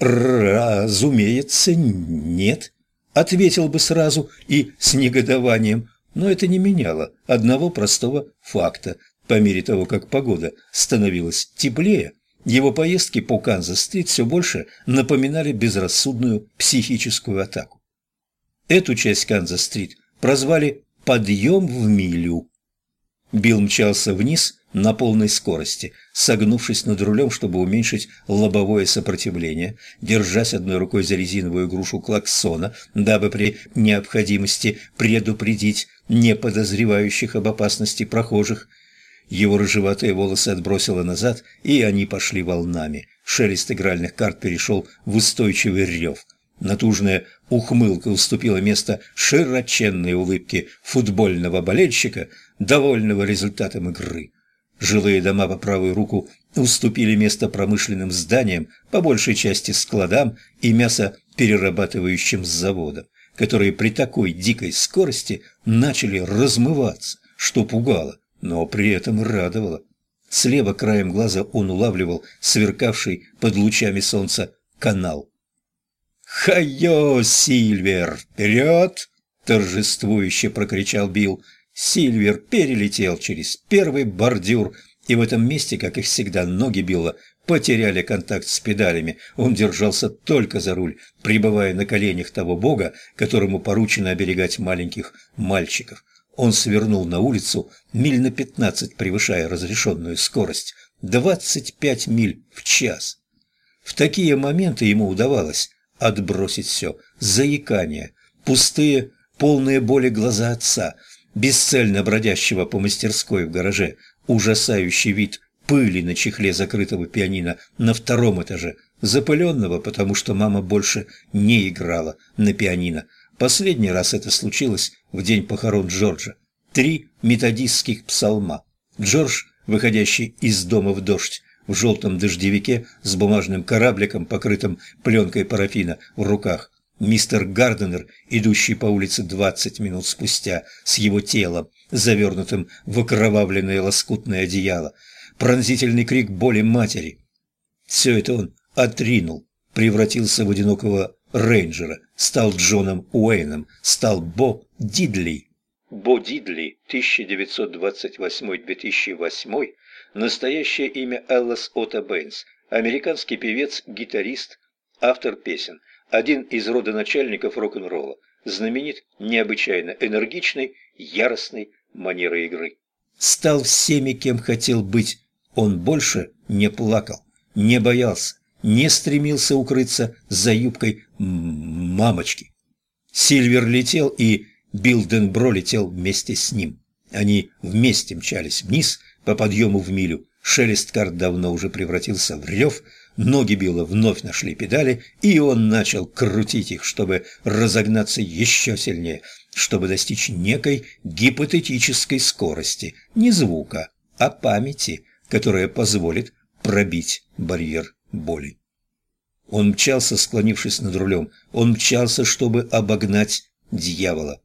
«Разумеется, нет», — ответил бы сразу и с негодованием, но это не меняло одного простого факта. По мере того, как погода становилась теплее, его поездки по Канзас-стрит все больше напоминали безрассудную психическую атаку. Эту часть Канзас-стрит прозвали «подъем в милю». Билл мчался вниз на полной скорости, согнувшись над рулем, чтобы уменьшить лобовое сопротивление, держась одной рукой за резиновую грушу клаксона, дабы при необходимости предупредить неподозревающих об опасности прохожих. Его рыжеватые волосы отбросило назад, и они пошли волнами. Шелест игральных карт перешел в устойчивый рев. Натужная ухмылка уступила место широченной улыбке футбольного болельщика, довольного результатом игры. Жилые дома по правую руку уступили место промышленным зданиям, по большей части складам и мясоперерабатывающим заводам, которые при такой дикой скорости начали размываться, что пугало но при этом радовало. Слева краем глаза он улавливал сверкавший под лучами солнца канал. «Хайо, Сильвер, вперед!» – торжествующе прокричал Билл. Сильвер перелетел через первый бордюр, и в этом месте, как и всегда, ноги Билла потеряли контакт с педалями. Он держался только за руль, пребывая на коленях того бога, которому поручено оберегать маленьких мальчиков. Он свернул на улицу, миль на пятнадцать превышая разрешенную скорость, двадцать пять миль в час. В такие моменты ему удавалось отбросить все, заикание, пустые, полные боли глаза отца, бесцельно бродящего по мастерской в гараже, ужасающий вид пыли на чехле закрытого пианино на втором этаже, запыленного, потому что мама больше не играла на пианино, Последний раз это случилось в день похорон Джорджа. Три методистских псалма. Джордж, выходящий из дома в дождь, в желтом дождевике с бумажным корабликом, покрытым пленкой парафина в руках. Мистер Гарденер, идущий по улице двадцать минут спустя, с его телом, завернутым в окровавленное лоскутное одеяло. Пронзительный крик боли матери. Все это он отринул, превратился в одинокого рейнджера, стал Джоном Уэйном, стал Бо Дидли. Бо Дидли, 1928-2008, настоящее имя Эллас Отто Бэйнс, американский певец, гитарист, автор песен, один из родоначальников рок-н-ролла, знаменит необычайно энергичной, яростной манерой игры. Стал всеми, кем хотел быть. Он больше не плакал, не боялся, не стремился укрыться за юбкой мамочки. Сильвер летел, и Билденбро летел вместе с ним. Они вместе мчались вниз по подъему в милю. Шелест карт давно уже превратился в рев, ноги Билла вновь нашли педали, и он начал крутить их, чтобы разогнаться еще сильнее, чтобы достичь некой гипотетической скорости, не звука, а памяти, которая позволит пробить барьер боли. Он мчался, склонившись над рулем. Он мчался, чтобы обогнать дьявола.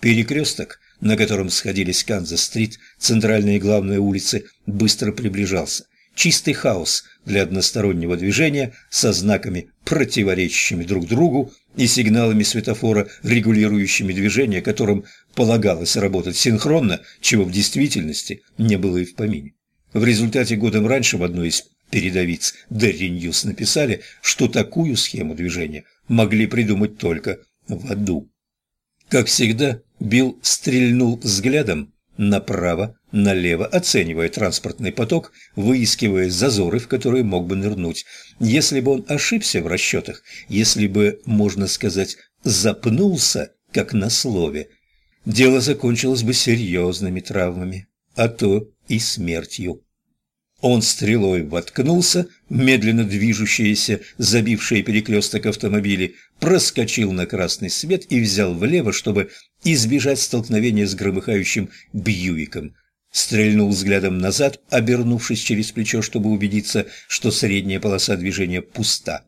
Перекресток, на котором сходились Канзас-стрит, центральные и главные улицы, быстро приближался. Чистый хаос для одностороннего движения со знаками, противоречащими друг другу, и сигналами светофора, регулирующими движение, которым полагалось работать синхронно, чего в действительности не было и в помине. В результате годом раньше в одной из передовиц Дерри Ньюс написали, что такую схему движения могли придумать только в аду. Как всегда, Билл стрельнул взглядом направо, налево, оценивая транспортный поток, выискивая зазоры, в которые мог бы нырнуть. Если бы он ошибся в расчетах, если бы, можно сказать, запнулся, как на слове, дело закончилось бы серьезными травмами, а то и смертью. Он стрелой воткнулся в медленно движущиеся, забившие перекресток автомобили, проскочил на красный свет и взял влево, чтобы избежать столкновения с громыхающим Бьюиком. Стрельнул взглядом назад, обернувшись через плечо, чтобы убедиться, что средняя полоса движения пуста.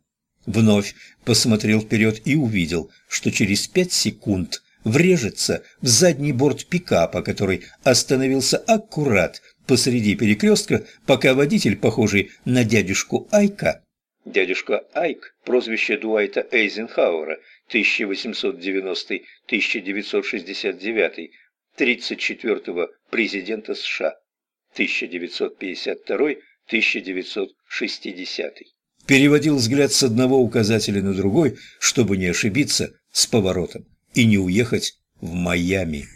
Вновь посмотрел вперед и увидел, что через пять секунд врежется в задний борт пикапа, который остановился аккурат посреди перекрестка, пока водитель, похожий на дядюшку Айка, Дядюшка Айк, прозвище Дуайта Эйзенхауэра, 1890-1969, 34-го президента США, 1952-1960. Переводил взгляд с одного указателя на другой, чтобы не ошибиться с поворотом и не уехать в Майами.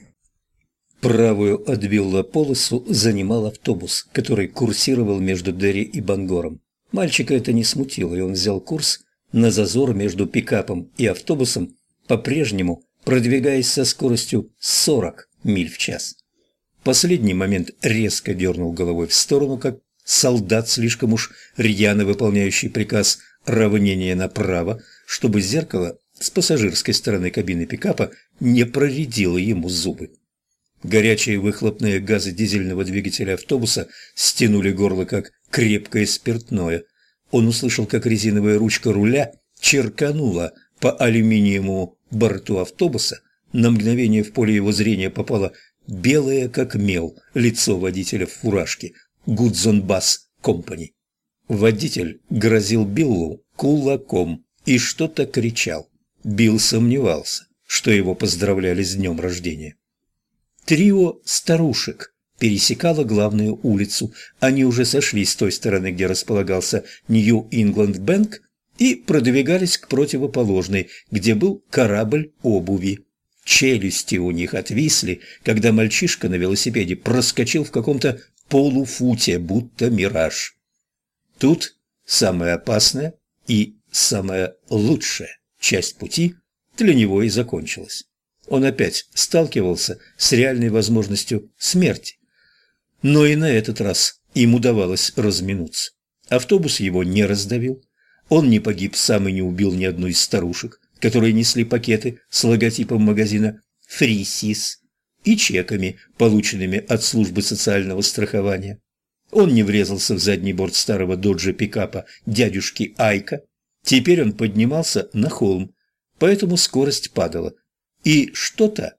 Правую от полосу занимал автобус, который курсировал между Дерри и Бангором. Мальчика это не смутило, и он взял курс на зазор между пикапом и автобусом, по-прежнему продвигаясь со скоростью 40 миль в час. Последний момент резко дернул головой в сторону, как солдат, слишком уж рьяно выполняющий приказ равнения направо, чтобы зеркало с пассажирской стороны кабины пикапа не проредило ему зубы. Горячие выхлопные газы дизельного двигателя автобуса стянули горло, как крепкое спиртное. Он услышал, как резиновая ручка руля черканула по алюминиевому борту автобуса. На мгновение в поле его зрения попало белое, как мел, лицо водителя в фуражке Гудзон Бас Компани. Водитель грозил Биллу кулаком и что-то кричал. Билл сомневался, что его поздравляли с днем рождения. Трио старушек пересекало главную улицу. Они уже сошли с той стороны, где располагался Нью-Ингланд-Бэнк, и продвигались к противоположной, где был корабль обуви. Челюсти у них отвисли, когда мальчишка на велосипеде проскочил в каком-то полуфуте, будто мираж. Тут самая опасная и самая лучшая часть пути для него и закончилась он опять сталкивался с реальной возможностью смерти. Но и на этот раз им удавалось разминуться. Автобус его не раздавил, он не погиб сам и не убил ни одну из старушек, которые несли пакеты с логотипом магазина «Фрисис» и чеками, полученными от службы социального страхования. Он не врезался в задний борт старого доджа пикапа дядюшки Айка. Теперь он поднимался на холм, поэтому скорость падала и что-то,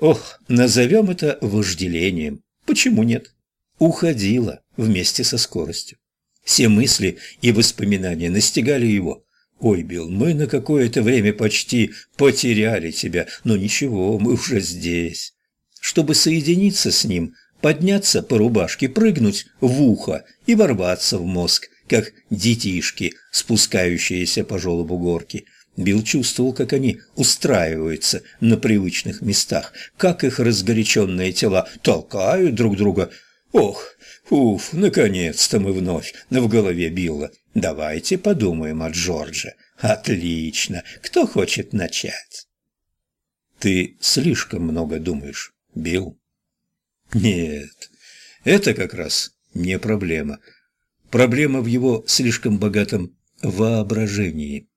ох, назовем это вожделением, почему нет, уходило вместе со скоростью. Все мысли и воспоминания настигали его. «Ой, Билл, мы на какое-то время почти потеряли тебя, но ничего, мы уже здесь». Чтобы соединиться с ним, подняться по рубашке, прыгнуть в ухо и ворваться в мозг, как детишки, спускающиеся по желобу горки – Билл чувствовал, как они устраиваются на привычных местах, как их разгоряченные тела толкают друг друга. Ох, уф, наконец-то мы вновь в голове Билла. Давайте подумаем о Джордже. Отлично. Кто хочет начать? Ты слишком много думаешь, Билл. Нет, это как раз не проблема. Проблема в его слишком богатом воображении.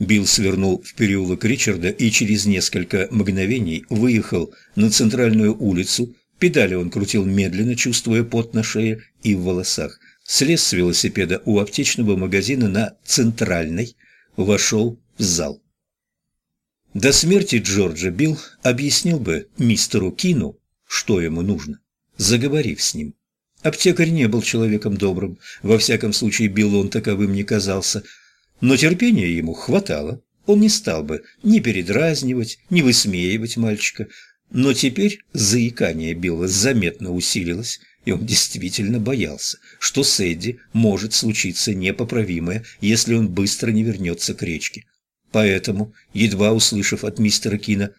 Билл свернул в переулок Ричарда и через несколько мгновений выехал на центральную улицу. Педали он крутил медленно, чувствуя пот на шее и в волосах. Слез с велосипеда у аптечного магазина на центральной, вошел в зал. До смерти Джорджа Билл объяснил бы мистеру Кину, что ему нужно, заговорив с ним. Аптекарь не был человеком добрым, во всяком случае Билл он таковым не казался – но терпения ему хватало. Он не стал бы ни передразнивать, ни высмеивать мальчика. Но теперь заикание Билла заметно усилилось, и он действительно боялся, что с Эдди может случиться непоправимое, если он быстро не вернется к речке. Поэтому, едва услышав от мистера Кина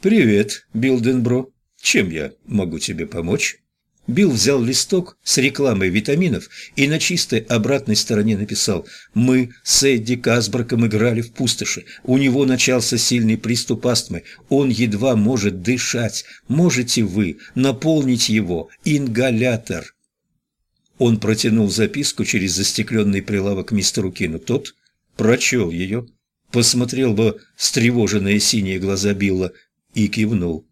«Привет, Билденбро, чем я могу тебе помочь?» Билл взял листок с рекламой витаминов и на чистой обратной стороне написал «Мы с Эдди Касбраком играли в пустоши. У него начался сильный приступ астмы. Он едва может дышать. Можете вы наполнить его ингалятор?» Он протянул записку через застекленный прилавок мистеру Кину. Тот прочел ее, посмотрел бы встревоженные синие глаза Билла и кивнул.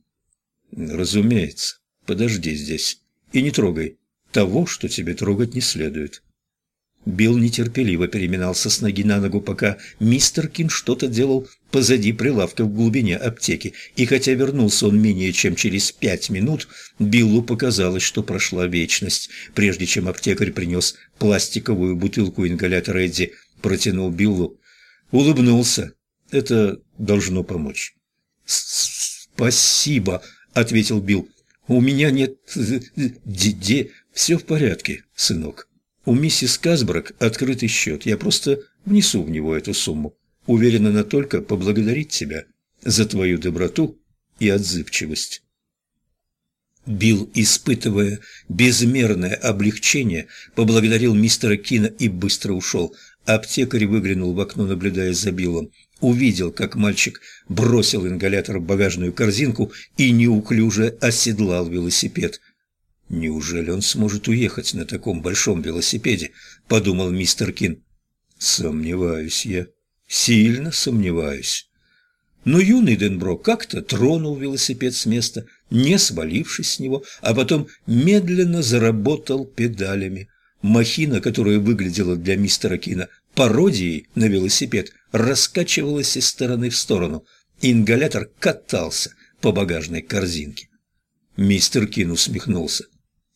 «Разумеется. Подожди здесь» и не трогай того, что тебе трогать не следует. Билл нетерпеливо переминался с ноги на ногу, пока мистер Кин что-то делал позади прилавка в глубине аптеки, и хотя вернулся он менее чем через пять минут, Биллу показалось, что прошла вечность. Прежде чем аптекарь принес пластиковую бутылку ингалятора Эдди, протянул Биллу, улыбнулся. Это должно помочь. «Спасибо», — ответил Билл. «У меня нет... де... Все в порядке, сынок». У миссис Казбрак открытый счет. Я просто внесу в него эту сумму. Уверена, она только поблагодарит тебя за твою доброту и отзывчивость. Билл, испытывая безмерное облегчение, поблагодарил мистера Кина и быстро ушел. Аптекарь выглянул в окно, наблюдая за Биллом. Увидел, как мальчик бросил ингалятор в багажную корзинку и неуклюже оседлал велосипед – «Неужели он сможет уехать на таком большом велосипеде?» – подумал мистер Кин. «Сомневаюсь я. Сильно сомневаюсь». Но юный Денбро как-то тронул велосипед с места, не свалившись с него, а потом медленно заработал педалями. Махина, которая выглядела для мистера Кина пародией на велосипед, раскачивалась из стороны в сторону. Ингалятор катался по багажной корзинке. Мистер Кин усмехнулся.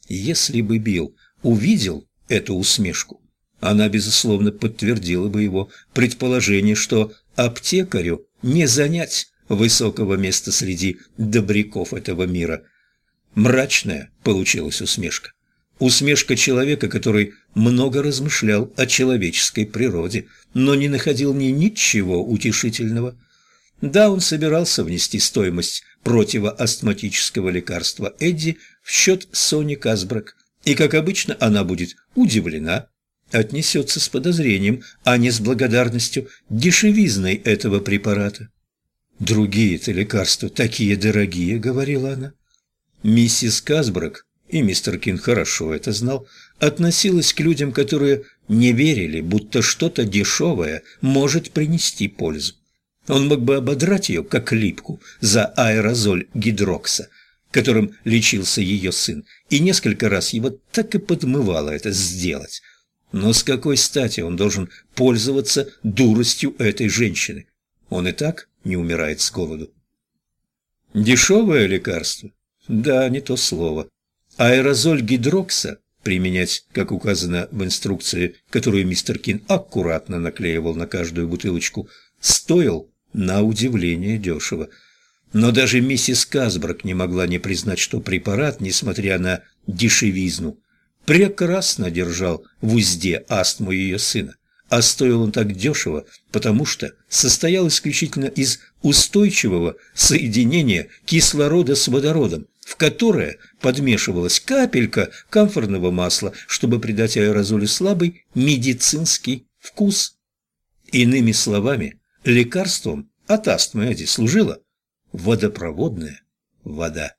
Если бы Билл увидел эту усмешку, она, безусловно, подтвердила бы его предположение, что аптекарю не занять высокого места среди добряков этого мира. Мрачная получилась усмешка. Усмешка человека, который много размышлял о человеческой природе, но не находил ни ничего утешительного. Да, он собирался внести стоимость противоастматического лекарства Эдди в счет Сони Казбрак, и, как обычно, она будет удивлена, отнесется с подозрением, а не с благодарностью дешевизной этого препарата. «Другие-то лекарства такие дорогие», — говорила она. Миссис Казбрак, и мистер Кин хорошо это знал, относилась к людям, которые не верили, будто что-то дешевое может принести пользу. Он мог бы ободрать ее, как липку, за аэрозоль гидрокса, которым лечился ее сын, и несколько раз его так и подмывало это сделать. Но с какой стати он должен пользоваться дуростью этой женщины? Он и так не умирает с голоду. Дешевое лекарство? Да, не то слово. Аэрозоль гидрокса применять, как указано в инструкции, которую мистер Кин аккуратно наклеивал на каждую бутылочку, стоил на удивление дешево. Но даже миссис Казбрак не могла не признать, что препарат, несмотря на дешевизну, прекрасно держал в узде астму ее сына. А стоил он так дешево, потому что состоял исключительно из устойчивого соединения кислорода с водородом, в которое подмешивалась капелька камфорного масла, чтобы придать аэрозолю слабый медицинский вкус. Иными словами, лекарством от астмы эти служила водопроводная вода.